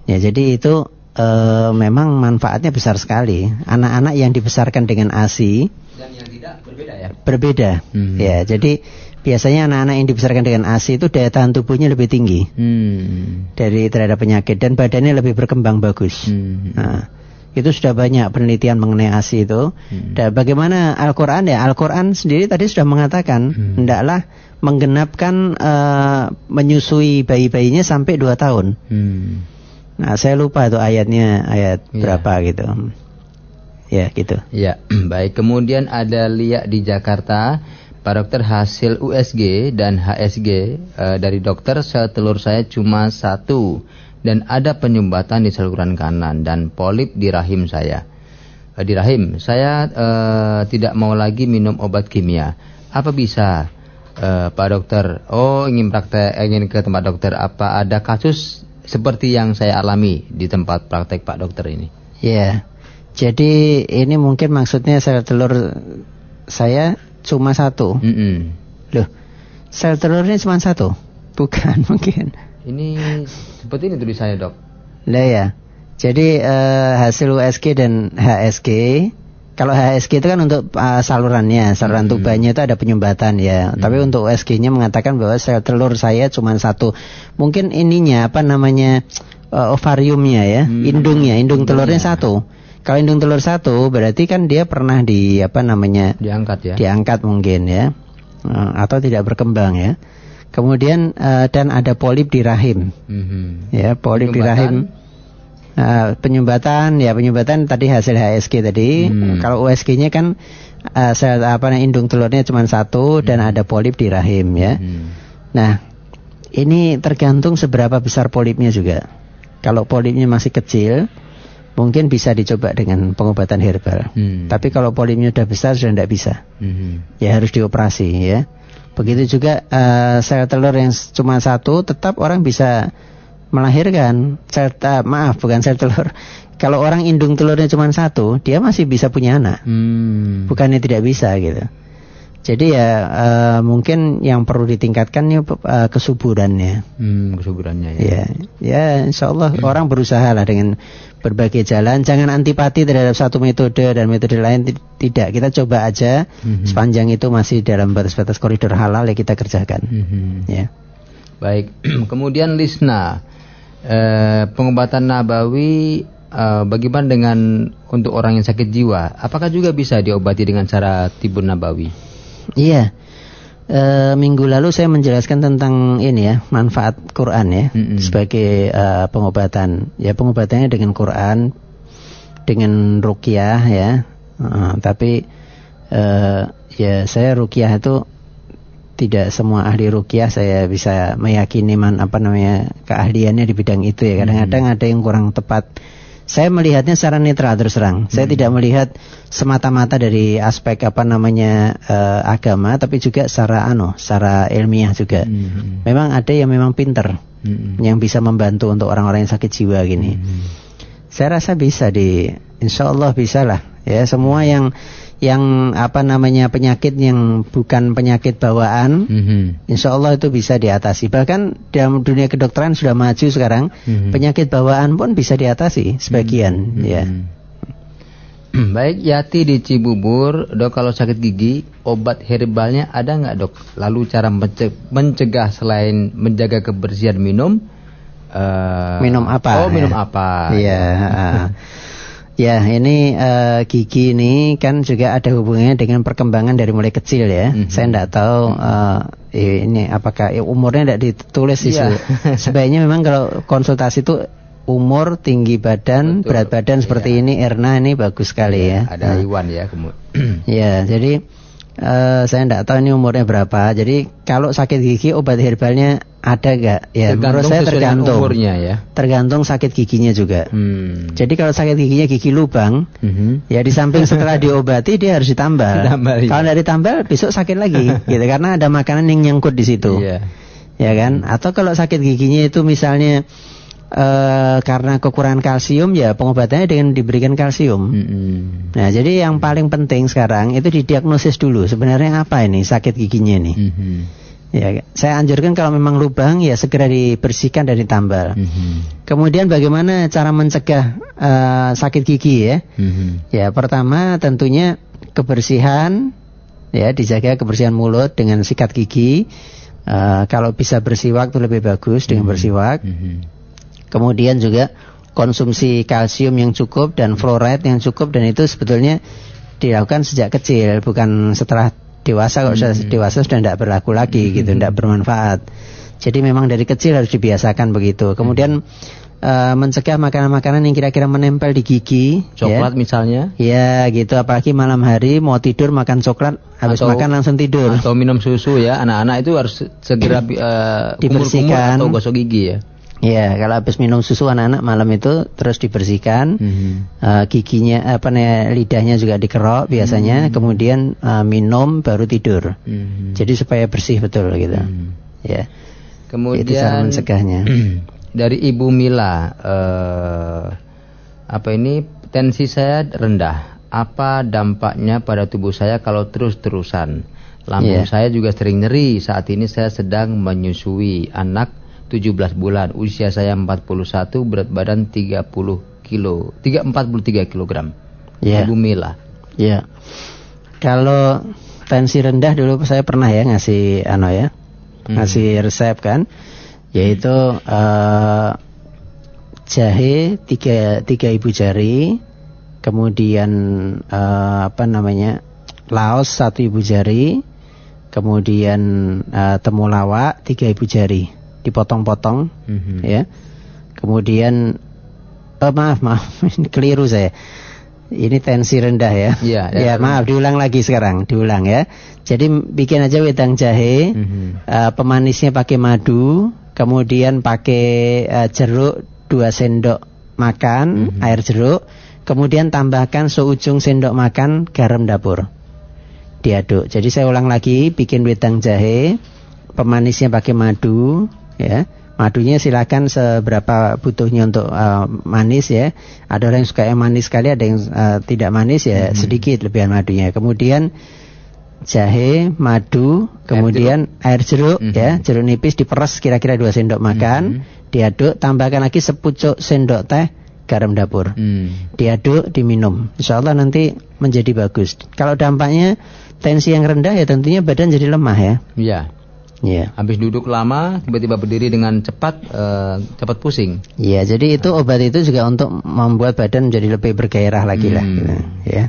S2: Ya jadi itu e, memang manfaatnya besar sekali. Anak-anak yang dibesarkan dengan ASI dan yang tidak berbeda ya. Berbeda. Hmm. Ya, jadi biasanya anak-anak yang dibesarkan dengan ASI itu daya tahan tubuhnya lebih tinggi hmm. dari terhadap penyakit dan badannya lebih berkembang bagus. Hmm. Nah, itu sudah banyak penelitian mengenai ASI itu. Hmm. Dan bagaimana Al-Qur'an ya? Al-Qur'an sendiri tadi sudah mengatakan hmm. hendaklah menggenapkan uh, menyusui bayi-bayinya sampai 2 tahun. Hmm. Nah, saya lupa itu ayatnya ayat ya. berapa gitu. Ya, gitu.
S1: Ya, [clears throat] baik. Kemudian ada Lia di Jakarta. Pak dokter hasil USG dan HSG e, eh, dari dokter sel telur saya cuma satu dan ada penyumbatan di saluran kanan dan polip di rahim saya. E, di rahim saya e, tidak mau lagi minum obat kimia. Apa bisa e, Pak dokter? Oh ingin praktek ingin ke tempat dokter. Apa ada kasus seperti yang saya alami di tempat praktek Pak Dokter ini.
S2: Ya, jadi ini mungkin maksudnya sel telur saya cuma satu. Mm -mm. Loh, sel telurnya cuma satu? Bukan [laughs] mungkin.
S1: Ini seperti ini tulisannya dok.
S2: Lah ya, jadi uh, hasil USG dan HSG kalau HSG itu kan untuk uh, salurannya, saluran hmm. tubannya itu ada penyumbatan ya. Hmm. Tapi untuk USG-nya mengatakan bahwa sel telur saya cuma satu. Mungkin ininya apa namanya uh, ovariumnya ya, hmm. indungnya, indung telurnya satu. Kalau indung telur satu berarti kan dia pernah di apa namanya
S1: diangkat ya.
S2: Diangkat mungkin ya. Uh, atau tidak berkembang ya. Kemudian uh, dan ada polip di rahim. Hmm. Ya, polip di rahim Uh, penyumbatan ya penyumbatan tadi hasil HSG tadi. Hmm. Kalau USG-nya kan uh, sel apa indung telurnya cuma satu hmm. dan ada polip di rahim ya. Hmm. Nah, ini tergantung seberapa besar polipnya juga. Kalau polipnya masih kecil, mungkin bisa dicoba dengan pengobatan herbal. Hmm. Tapi kalau polipnya sudah besar sudah tidak bisa. Hmm. Ya harus dioperasi ya. Begitu juga uh, sel telur yang cuma satu tetap orang bisa melahirkan sel uh, maaf bukan sel telur. [laughs] Kalau orang indung telurnya cuma satu dia masih bisa punya anak. Hmm. bukannya tidak bisa gitu jadi ya uh, mungkin yang perlu ditingkatkan nih uh, kesuburannya.
S1: Hmm, kesuburannya ya.
S2: Ya, ya insya Allah hmm. orang berusaha lah dengan berbagai jalan. Jangan antipati terhadap satu metode dan metode lain tidak. Kita coba aja hmm. sepanjang itu masih dalam batas-batas koridor halal ya kita kerjakan. Hmm. Ya.
S1: Baik. [clears throat] Kemudian Lisna eh, pengobatan nabawi eh, bagaimana dengan untuk orang yang sakit jiwa? Apakah juga bisa diobati dengan cara tibun nabawi?
S2: Iya. E, minggu lalu saya menjelaskan tentang ini ya manfaat Quran ya mm -hmm. sebagai e, pengobatan. Ya pengobatannya dengan Quran, dengan rukyah ya. E, tapi e, ya saya rukyah itu tidak semua ahli rukyah saya bisa meyakini man apa namanya keahliannya di bidang itu ya. Kadang-kadang hmm. ada yang kurang tepat. Saya melihatnya secara netral terus terang. Hmm. Saya tidak melihat semata-mata dari aspek apa namanya uh, agama, tapi juga secara ano, secara ilmiah juga. Hmm. Memang ada yang memang pinter, hmm. yang bisa membantu untuk orang-orang yang sakit jiwa gini. Hmm. Saya rasa bisa di, insya Allah bisa lah. Ya semua yang yang apa namanya penyakit yang bukan penyakit bawaan, mm-hmm. insya Allah itu bisa diatasi. Bahkan dalam dunia kedokteran sudah maju sekarang, mm-hmm. penyakit bawaan pun bisa diatasi sebagian. Mm-hmm. Ya. [clears throat]
S1: Baik, Yati di Cibubur, dok kalau sakit gigi, obat herbalnya ada nggak dok? Lalu cara mencegah selain menjaga kebersihan minum?
S2: Uh, minum apa?
S1: Oh, minum apa?
S2: Iya. [laughs] Ya, ini uh, gigi ini kan juga ada hubungannya dengan perkembangan dari mulai kecil ya. Mm -hmm. Saya tidak tahu uh, ini apakah ya, umurnya tidak ditulis di yeah. [laughs] Sebaiknya memang kalau konsultasi itu umur, tinggi badan, Betul. berat badan seperti yeah. ini, Erna ini bagus sekali yeah,
S1: ya. Ada nah. Iwan ya kemudian. [clears throat]
S2: ya, jadi uh, saya tidak tahu ini umurnya berapa. Jadi kalau sakit gigi obat herbalnya ada gak? Ya, tergantung menurut saya tergantung.
S1: Umurnya ya.
S2: Tergantung sakit giginya juga. Hmm. Jadi kalau sakit giginya gigi lubang, hmm. ya di samping setelah [laughs] diobati dia harus ditambal. ditambal. Kalau tidak ditambal besok sakit lagi, [laughs] gitu karena ada makanan yang nyangkut di situ. Iya. Ya kan? Atau kalau sakit giginya itu misalnya Uh, karena kekurangan kalsium ya pengobatannya dengan diberikan kalsium. -hmm. Nah jadi yang paling penting sekarang itu didiagnosis dulu sebenarnya apa ini sakit giginya nih. -hmm. Ya, saya anjurkan kalau memang lubang ya segera dibersihkan dan ditambal. Mm -hmm. Kemudian bagaimana cara mencegah uh, sakit gigi ya? Mm -hmm. Ya, pertama tentunya kebersihan ya dijaga kebersihan mulut dengan sikat gigi. Uh, kalau bisa bersiwak itu lebih bagus dengan mm -hmm. bersiwak. Mm -hmm. Kemudian juga konsumsi kalsium yang cukup dan fluoride yang cukup dan itu sebetulnya dilakukan sejak kecil bukan setelah dewasa kalau sudah hmm. dewasa sudah tidak berlaku lagi hmm. gitu, tidak bermanfaat. Jadi memang dari kecil harus dibiasakan begitu. Kemudian uh, mencegah makanan-makanan yang kira-kira menempel di gigi,
S1: coklat ya. misalnya.
S2: Ya, gitu. Apalagi malam hari mau tidur makan coklat, habis atau, makan langsung tidur.
S1: Atau minum susu ya. Anak-anak itu harus segera [clears throat] uh,
S2: dibersihkan
S1: atau gosok gigi ya.
S2: Ya, kalau habis minum susu anak-anak malam itu terus dibersihkan, mm-hmm. uh, giginya apa nih lidahnya juga dikerok biasanya, mm-hmm. kemudian uh, minum baru tidur. Mm-hmm. Jadi supaya bersih betul gitu. Mm-hmm. Ya.
S1: Kemudian itu cara mencegahnya. [clears throat] Dari Ibu Mila, uh, apa ini tensi saya rendah. Apa dampaknya pada tubuh saya kalau terus-terusan? Lambung yeah. saya juga sering nyeri. Saat ini saya sedang menyusui anak 17 bulan, usia saya 41, berat badan 30 kilo, 3, 43 kilogram.
S2: Yeah.
S1: Ibu Mila.
S2: Ya. Yeah. Kalau tensi rendah dulu saya pernah ya ngasih ano ya, hmm. ngasih resep kan, yaitu uh, jahe tiga tiga ibu jari, kemudian uh, apa namanya laos satu ibu jari, kemudian uh, temulawak tiga ibu jari dipotong-potong mm-hmm. ya kemudian oh, maaf maaf [laughs] keliru saya ini tensi rendah ya.
S1: Iya.
S2: Ya, ya maaf diulang lagi sekarang, diulang ya. Jadi bikin aja wedang jahe, mm-hmm. uh, pemanisnya pakai madu, kemudian pakai uh, jeruk dua sendok makan mm-hmm. air jeruk, kemudian tambahkan seujung sendok makan garam dapur. Diaduk. Jadi saya ulang lagi, bikin wedang jahe, pemanisnya pakai madu, ya. Madunya silakan seberapa butuhnya untuk uh, manis ya. Ada orang yang suka yang manis sekali ada yang uh, tidak manis ya hmm. sedikit lebihan madunya. Kemudian jahe madu kemudian air jeruk, air jeruk hmm. ya. Jeruk nipis diperas kira-kira dua sendok makan hmm. diaduk tambahkan lagi sepucuk sendok teh garam dapur. Hmm. diaduk diminum. Insya Allah nanti menjadi bagus. Kalau dampaknya tensi yang rendah ya tentunya badan jadi lemah ya.
S1: Iya Yeah. Habis duduk lama, tiba-tiba berdiri dengan cepat, uh, cepat pusing.
S2: Iya, jadi itu obat itu juga untuk membuat badan menjadi lebih bergairah lagi hmm. lah. Gitu, ya.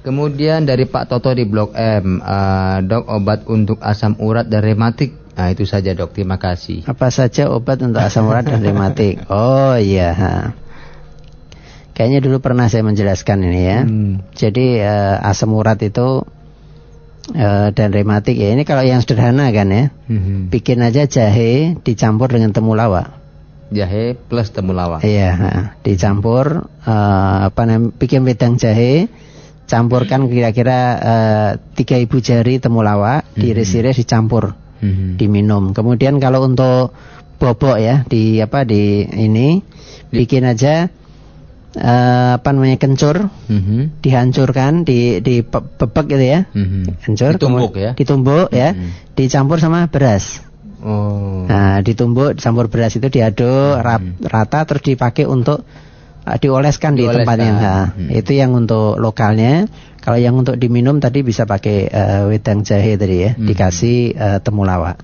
S1: Kemudian dari Pak Toto di Blok M, uh, dok obat untuk asam urat dan rematik. Nah itu saja dok, terima kasih.
S2: Apa saja obat untuk asam urat dan rematik? [laughs] Oh iya. Kayaknya dulu pernah saya menjelaskan ini ya. Hmm. Jadi uh, asam urat itu uh, dan rematik ya. Ini kalau yang sederhana kan ya. Hmm. bikin aja jahe dicampur dengan temulawak
S1: jahe plus temulawak
S2: iya dicampur uh, apa namanya bikin wedang jahe campurkan kira-kira uh, tiga ibu jari temulawak hmm. diiris-iris dicampur hmm. diminum. Kemudian kalau untuk bobok ya di apa di ini bikin aja uh, apa namanya kencur, mm-hmm. dihancurkan, di di bebek gitu ya, mm-hmm.
S1: hancur, ditumbuk ya,
S2: ditumbuk ya, mm-hmm. dicampur sama beras. Oh. Nah, ditumbuk, dicampur beras itu diaduk mm-hmm. rata terus dipakai untuk uh, dioleskan, dioleskan di tempatnya. Nah, mm-hmm. Itu yang untuk lokalnya. Kalau yang untuk diminum tadi bisa pakai uh, wedang jahe tadi ya, mm-hmm. dikasih uh, temulawak.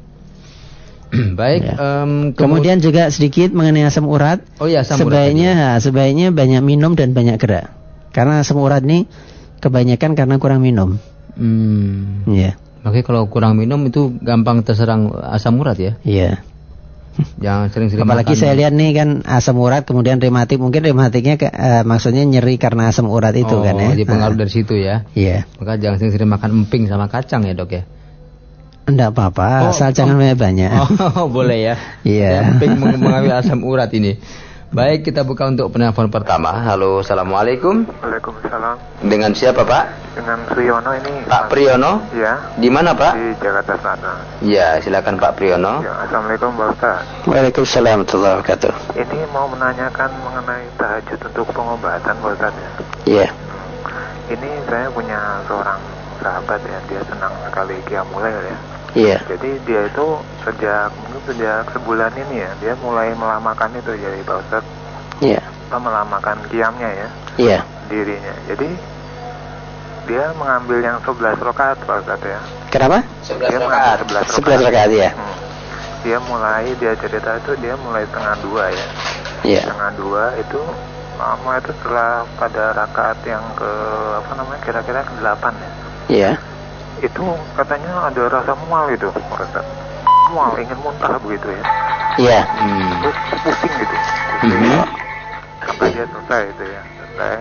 S2: [clears throat] Baik. Ya. Um, kemudian juga sedikit mengenai asam urat. Oh ya, asam sebaiknya, urat. Sebaiknya banyak minum dan banyak gerak. Karena asam urat ini kebanyakan karena kurang minum.
S1: Hmm. Ya. Makanya kalau kurang minum itu gampang terserang asam urat ya.
S2: Iya. Jangan sering-sering Apalagi saya lihat nih kan asam urat kemudian rematik mungkin rematiknya ke, uh, maksudnya nyeri karena asam urat itu oh, kan ya.
S1: jadi pengaruh uh. dari situ ya.
S2: Iya.
S1: Maka jangan sering-sering makan emping sama kacang ya, Dok ya.
S2: Enggak apa-apa, oh, asal oh, jangan banyak banyak. [laughs]
S1: Oh, boleh ya.
S2: Iya.
S1: Emping mengambil asam urat ini. Baik, kita buka untuk penelpon pertama. Halo, assalamualaikum.
S3: Waalaikumsalam.
S1: Dengan siapa Pak?
S3: Dengan Priyono ini.
S1: Pak Priyono?
S3: Ya.
S1: Di mana Pak?
S3: Di Jakarta Selatan.
S1: Ya, silakan Pak Priyono.
S3: Ya, assalamualaikum Pak Ustaz.
S2: Waalaikumsalam warahmatullahi wabarakatuh.
S3: Ini mau menanyakan mengenai tahajud untuk pengobatan Pak Ustaz ya.
S2: Iya.
S3: Ini saya punya seorang sahabat ya, dia senang sekali kiamulail ya.
S2: Iya.
S3: Jadi dia itu sejak mungkin sejak sebulan ini ya, dia mulai melamakan itu jadi Pak Ustaz.
S2: Iya.
S3: Melamakan kiamnya ya.
S2: Iya.
S3: Dirinya. Jadi dia mengambil yang 11 rakaat Pak Ustaz ya.
S2: Kenapa?
S1: 11 rakaat.
S2: 11 rakaat ya. Hmm.
S3: Dia mulai dia cerita itu dia mulai tengah dua ya.
S2: Iya.
S3: Tengah dua itu lama itu setelah pada rakaat yang ke apa namanya kira-kira ke 8 ya.
S2: Iya
S3: itu katanya ada rasa mual itu Ustaz mual ingin muntah begitu ya
S2: iya
S3: hmm. terus pusing gitu pusing hmm. sampai dia selesai itu ya selesai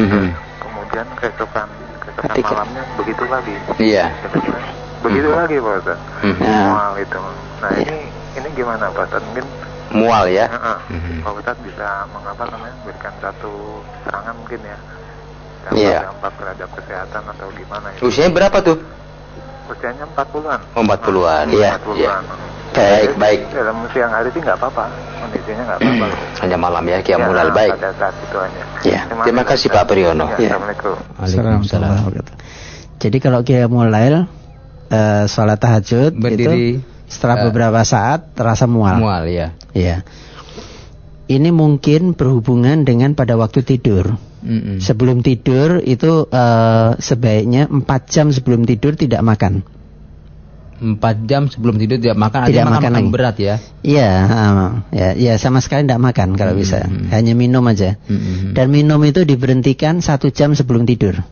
S3: hmm. kemudian keesokan keesokan Ketika. malamnya begitu lagi
S1: iya
S3: begitu hmm. lagi Pak Ustaz hmm. mual itu nah yeah. ini ini gimana Pak Ustaz mungkin
S1: mual ya
S3: uh -uh. Hmm. Pak Ustaz bisa mengapa namanya berikan satu serangan mungkin ya dampak, yeah. dampak terhadap kesehatan atau gimana
S1: itu. Usianya berapa tuh?
S3: Usianya 40-an.
S1: Oh, 40-an. Iya. 40 ya. Baik, baik.
S3: Dalam siang hari sih nggak apa-apa. Kondisinya nggak apa-apa. [clears throat]
S1: hanya malam ya, kia ya, baik.
S3: Pada saat itu aja.
S1: Ya. Terima, Terima kasih Pak Priyono.
S3: Ya, ya. Assalamualaikum.
S2: Waalaikumsalam. Jadi kalau kia mulai uh, sholat tahajud
S1: berdiri
S2: itu setelah uh, beberapa saat terasa mual.
S1: Mual ya.
S2: Iya. Ini mungkin berhubungan dengan pada waktu tidur. Mm-hmm. Sebelum tidur itu uh, sebaiknya 4 jam sebelum tidur tidak makan.
S1: 4 jam sebelum tidur tidak makan
S2: tidak makan, makan lagi.
S1: berat ya.
S2: Iya, uh, ya, ya sama sekali tidak makan kalau mm-hmm. bisa. Hanya minum aja. Mm-hmm. Dan minum itu diberhentikan satu jam sebelum tidur.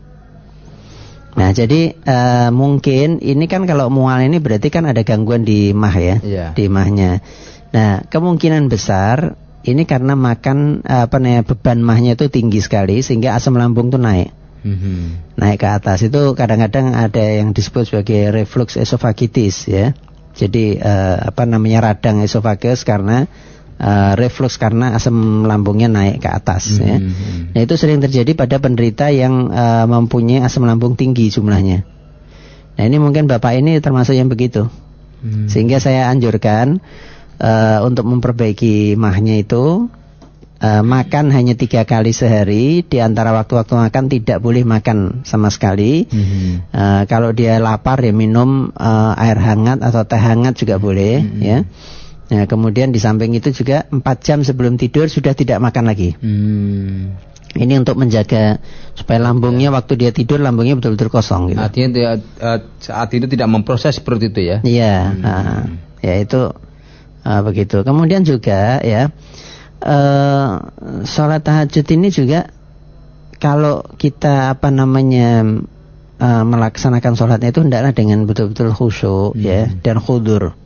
S2: Nah, jadi uh, mungkin ini kan kalau mual ini berarti kan ada gangguan di mah ya,
S1: yeah.
S2: di mahnya. Nah, kemungkinan besar ini karena makan apa namanya beban mahnya itu tinggi sekali sehingga asam lambung tuh naik. Mm-hmm. Naik ke atas itu kadang-kadang ada yang disebut sebagai reflux esophagitis ya. Jadi uh, apa namanya radang esofagus karena uh, reflux karena asam lambungnya naik ke atas mm-hmm. ya. Nah itu sering terjadi pada penderita yang uh, mempunyai asam lambung tinggi jumlahnya. Nah ini mungkin bapak ini termasuk yang begitu. Mm-hmm. Sehingga saya anjurkan uh, untuk memperbaiki mahnya itu uh, makan hanya tiga kali sehari di antara waktu-waktu makan tidak boleh makan sama sekali mm-hmm. uh, kalau dia lapar ya minum uh, air hangat atau teh hangat juga boleh mm-hmm. ya Nah, kemudian di samping itu juga empat jam sebelum tidur sudah tidak makan lagi. Hmm. Ini untuk menjaga supaya lambungnya waktu dia tidur lambungnya betul-betul kosong. Gitu.
S1: Artinya dia, saat itu tidak memproses seperti itu ya?
S2: Iya, hmm. uh, ya itu Nah, begitu. Kemudian juga ya uh, sholat tahajud ini juga kalau kita apa namanya uh, melaksanakan sholatnya itu hendaklah dengan betul-betul khusyuk hmm. ya dan khudur.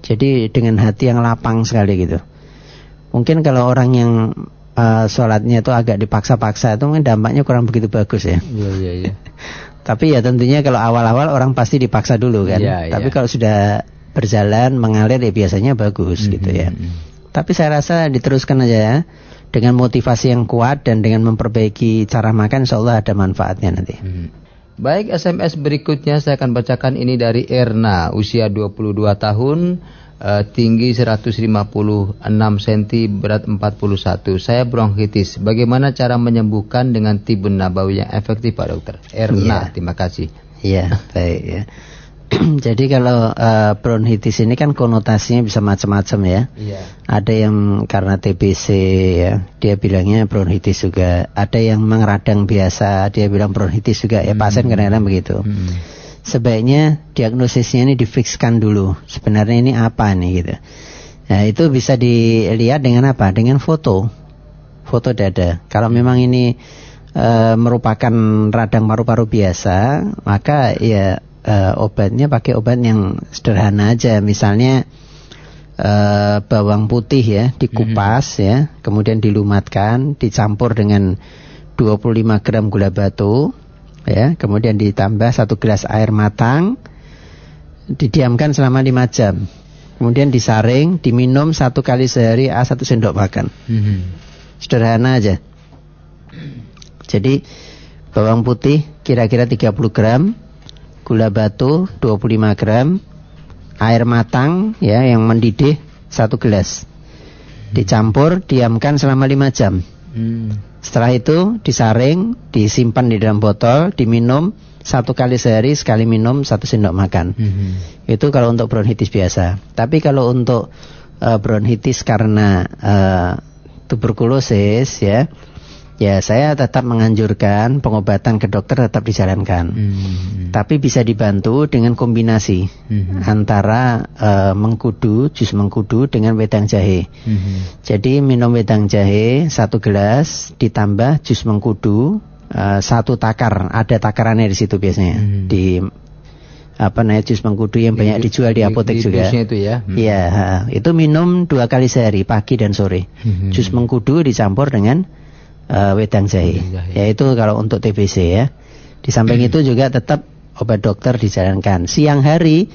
S2: Jadi dengan hati yang lapang sekali gitu. Mungkin kalau orang yang uh, sholatnya itu agak dipaksa-paksa itu mungkin dampaknya kurang begitu bagus ya.
S1: Iya iya iya. [laughs]
S2: Tapi ya tentunya kalau awal-awal orang pasti dipaksa dulu kan. Ya, Tapi ya. kalau sudah berjalan mengalir ya biasanya bagus hmm, gitu ya. Hmm, hmm. Tapi saya rasa diteruskan aja ya dengan motivasi yang kuat dan dengan memperbaiki cara makan insya Allah ada manfaatnya nanti. Hmm.
S1: Baik SMS berikutnya saya akan bacakan ini dari Erna usia 22 tahun uh, tinggi 156 cm berat 41 saya bronkitis bagaimana cara menyembuhkan dengan tibun nabawi yang efektif Pak Dokter Erna ya. terima kasih
S2: Iya baik ya [clears throat] Jadi kalau uh, bronkitis ini kan konotasinya bisa macam-macam ya.
S1: Iya.
S2: Ada yang karena TBC ya, dia bilangnya bronkitis juga. Ada yang mengeradang biasa, dia bilang bronkitis juga. Ya pasien hmm. kadang-kadang begitu. Hmm. sebaiknya diagnosisnya ini difikskan dulu. Sebenarnya ini apa nih gitu. Nah, itu bisa dilihat dengan apa? Dengan foto. Foto dada. Kalau memang ini e, merupakan radang paru-paru biasa, maka ya e, obatnya pakai obat yang sederhana aja. Misalnya e, bawang putih ya, dikupas mm -hmm. ya, kemudian dilumatkan, dicampur dengan 25 gram gula batu ya, kemudian ditambah satu gelas air matang, didiamkan selama 5 jam. Kemudian disaring, diminum satu kali sehari A satu sendok makan. Mm -hmm. Sederhana aja. Jadi bawang putih kira-kira 30 gram, gula batu 25 gram, air matang ya yang mendidih satu gelas. Dicampur, diamkan selama 5 jam. Hmm. Setelah itu disaring, disimpan di dalam botol, diminum satu kali sehari, sekali minum satu sendok makan. -hmm. Itu kalau untuk bronkitis biasa. Tapi kalau untuk uh, bronkitis karena uh, tuberkulosis ya, ya saya tetap menganjurkan pengobatan ke dokter tetap dijalankan. Hmm. Tapi bisa dibantu dengan kombinasi hmm. antara uh, mengkudu, jus mengkudu dengan wedang jahe. Hmm. Jadi minum wedang jahe satu gelas ditambah jus mengkudu uh, satu takar. Ada takarannya di situ biasanya hmm. di apa namanya jus mengkudu yang banyak dijual di apotek di, juga.
S1: itu ya.
S2: Iya, hmm. itu minum dua kali sehari, pagi dan sore. Hmm. Jus mengkudu dicampur dengan uh, wedang jahe. jahe. Yaitu kalau untuk TBC ya. Di samping itu juga tetap obat dokter dijalankan. Siang hari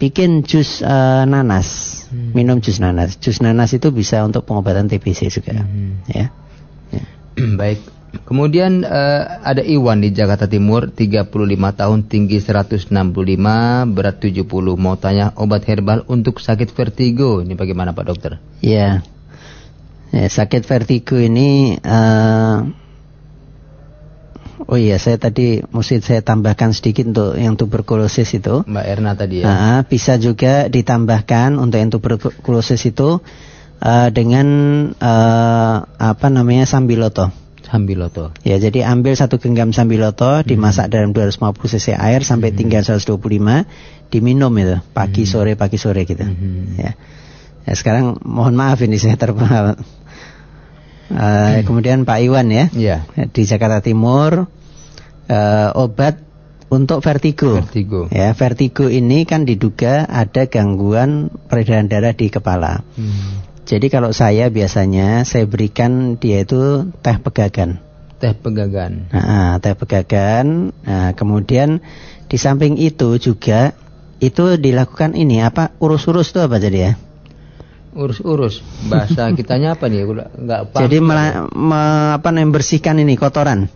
S2: bikin jus uh, nanas, hmm. minum jus nanas. Jus nanas itu bisa untuk pengobatan TBC juga. Hmm. Ya.
S1: ya. [clears throat] Baik. Kemudian uh, ada Iwan di Jakarta Timur, 35 tahun, tinggi 165, berat 70. Mau tanya obat herbal untuk sakit vertigo. Ini bagaimana Pak Dokter?
S2: Ya. Ya, sakit vertigo ini uh, Oh iya, saya tadi mesti saya tambahkan sedikit untuk yang tuberkulosis itu.
S1: Mbak Erna tadi ya.
S2: Uh, bisa juga ditambahkan untuk yang tuberkulosis itu uh, dengan uh, apa namanya sambiloto.
S1: Sambiloto.
S2: Ya, jadi ambil satu genggam sambiloto, hmm. dimasak dalam 250 cc air sampai hmm. tinggal 125, diminum itu pagi hmm. sore pagi sore gitu. Hmm. Ya. Ya sekarang mohon maaf ini saya terpengaruh Uh, hmm. Kemudian Pak Iwan ya, yeah. di Jakarta Timur uh, obat untuk vertigo.
S1: Vertigo.
S2: Ya, vertigo ini kan diduga ada gangguan peredaran darah di kepala. Hmm. Jadi kalau saya biasanya saya berikan dia itu teh pegagan.
S1: Teh pegagan.
S2: Nah, teh pegagan. Nah, kemudian di samping itu juga itu dilakukan ini apa urus-urus itu apa jadi ya?
S1: Urus-urus. Bahasa [laughs] kitanya apa nih?
S2: Nggak paham jadi me, me, apa membersihkan ini kotoran.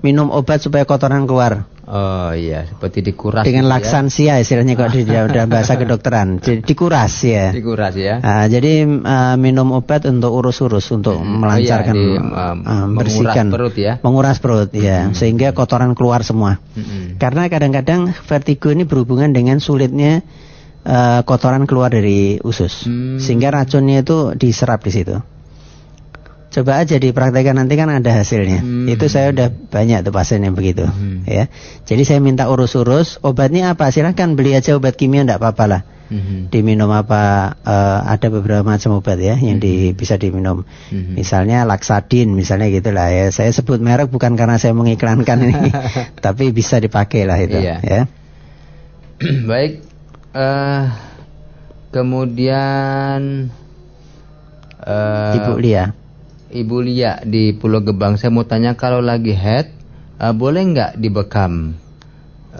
S2: Minum obat supaya kotoran keluar.
S1: Oh iya. Seperti dikuras
S2: dengan gitu ya. laksansia istilahnya kalau di [laughs] dalam bahasa kedokteran. Jadi dikuras ya.
S1: Dikuras ya.
S2: Uh, jadi uh, minum obat untuk urus-urus untuk hmm. melancarkan oh, iya, di, uh, uh, bersihkan
S1: perut ya.
S2: Menguras perut ya. Hmm. sehingga kotoran keluar semua. Hmm. karena kadang-kadang vertigo ini berhubungan dengan sulitnya uh, kotoran keluar dari usus, hmm. sehingga racunnya itu diserap di situ. Coba aja dipraktekkan nanti kan ada hasilnya. Hmm. Itu saya udah banyak tuh pasien yang begitu, hmm. ya. Jadi saya minta urus-urus, obatnya apa? Silahkan beli aja obat kimia, enggak apa-apa lah. Hmm. Diminum apa? Uh, ada beberapa macam obat ya yang hmm. di, bisa diminum. Hmm. Misalnya laksadin, misalnya gitulah ya. Saya sebut merek bukan karena saya mengiklankan ini, [laughs] tapi bisa dipakai lah itu, iya. ya. [clears throat]
S1: Baik, uh, kemudian
S2: uh, Ibu Lia.
S1: Ibu Lia di Pulau Gebang. Saya mau tanya kalau lagi head uh, boleh nggak dibekam?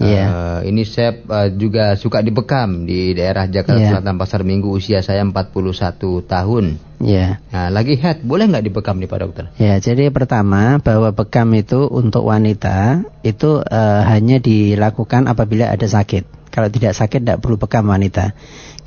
S2: Yeah. Iya. Uh,
S1: ini saya uh, juga suka dibekam di daerah Jakarta yeah. Selatan Pasar Minggu usia saya 41 tahun.
S2: Ya.
S1: Yeah. Nah, lagi head boleh nggak dibekam nih Pak Dokter?
S2: Ya, yeah, jadi pertama bahwa bekam itu untuk wanita itu uh, hanya dilakukan apabila ada sakit. Kalau tidak sakit tidak perlu bekam wanita.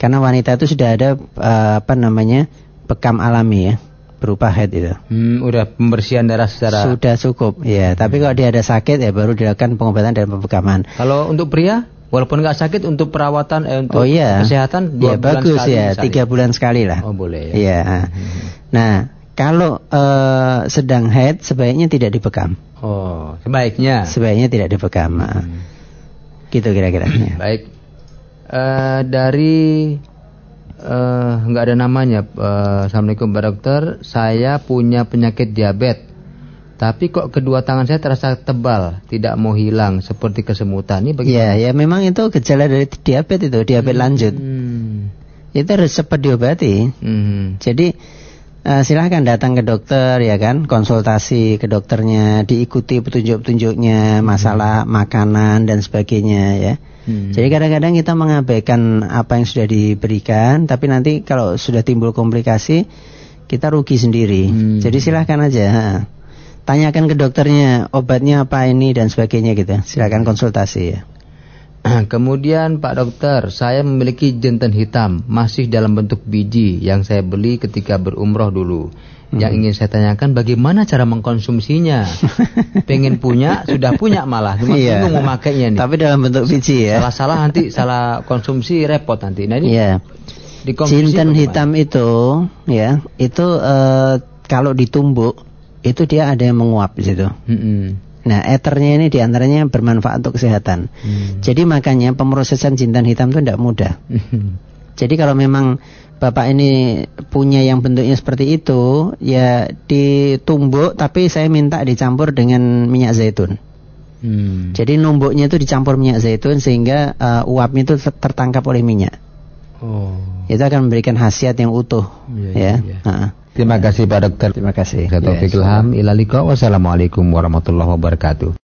S2: Karena wanita itu sudah ada uh, apa namanya bekam alami ya berupa head itu.
S1: Hmm, udah pembersihan darah secara
S2: sudah cukup ya. Tapi kalau dia ada sakit ya baru dilakukan pengobatan dan pembekaman.
S1: Kalau untuk pria Walaupun nggak sakit untuk perawatan eh, untuk
S2: oh, iya.
S1: kesehatan
S2: dua ya, bulan bagus sekali, ya tiga bulan sekali lah.
S1: Oh boleh ya.
S2: Iya. Hmm. Nah kalau uh, sedang head sebaiknya tidak dibekam.
S1: Oh sebaiknya.
S2: Sebaiknya tidak dibekam. Hmm. Gitu kira-kira. Ya.
S1: Baik. Uh, dari uh, nggak ada namanya. Uh, Assalamualaikum Pak Dokter. Saya punya penyakit diabetes. Tapi kok kedua tangan saya terasa tebal, tidak mau hilang seperti kesemutan. Ini
S2: bagaimana? Ya, ya memang itu gejala dari diabetes itu, diabetes hmm. lanjut. Itu harus cepat diobati. Hmm. Jadi uh, silahkan datang ke dokter ya kan, konsultasi ke dokternya, diikuti petunjuk-petunjuknya, masalah hmm. makanan dan sebagainya ya. Hmm. Jadi kadang-kadang kita mengabaikan apa yang sudah diberikan, tapi nanti kalau sudah timbul komplikasi kita rugi sendiri. Hmm. Jadi silahkan aja tanyakan ke dokternya obatnya apa ini dan sebagainya gitu. Silakan konsultasi ya. [clears throat]
S1: Kemudian Pak Dokter, saya memiliki jantan hitam masih dalam bentuk biji yang saya beli ketika berumroh dulu. Hmm. Yang ingin saya tanyakan bagaimana cara mengkonsumsinya? [laughs] Pengen punya, sudah punya malah, cuma iya. bingung memakainya nih.
S2: Tapi dalam bentuk biji ya.
S1: Salah-salah nanti salah konsumsi repot nanti.
S2: Nah ini iya. Jintan hitam itu ya, itu uh, kalau ditumbuk itu dia ada yang menguap di situ. Mm-hmm. Nah, eternya ini di antaranya bermanfaat untuk kesehatan. Mm. Jadi makanya pemrosesan jintan hitam itu tidak mudah. Mm-hmm. Jadi kalau memang bapak ini punya yang bentuknya seperti itu, ya ditumbuk, tapi saya minta dicampur dengan minyak zaitun. Hmm. Jadi numbuknya itu dicampur minyak zaitun sehingga uh, uapnya itu tertangkap oleh minyak. Oh. Itu akan memberikan khasiat yang utuh. Yeah, ya. Yeah.
S1: Uh. Terima kasih Pak Dokter.
S2: Terima kasih.
S1: Saya Taufik Ilham. Ilaliko. Wassalamualaikum warahmatullahi wabarakatuh.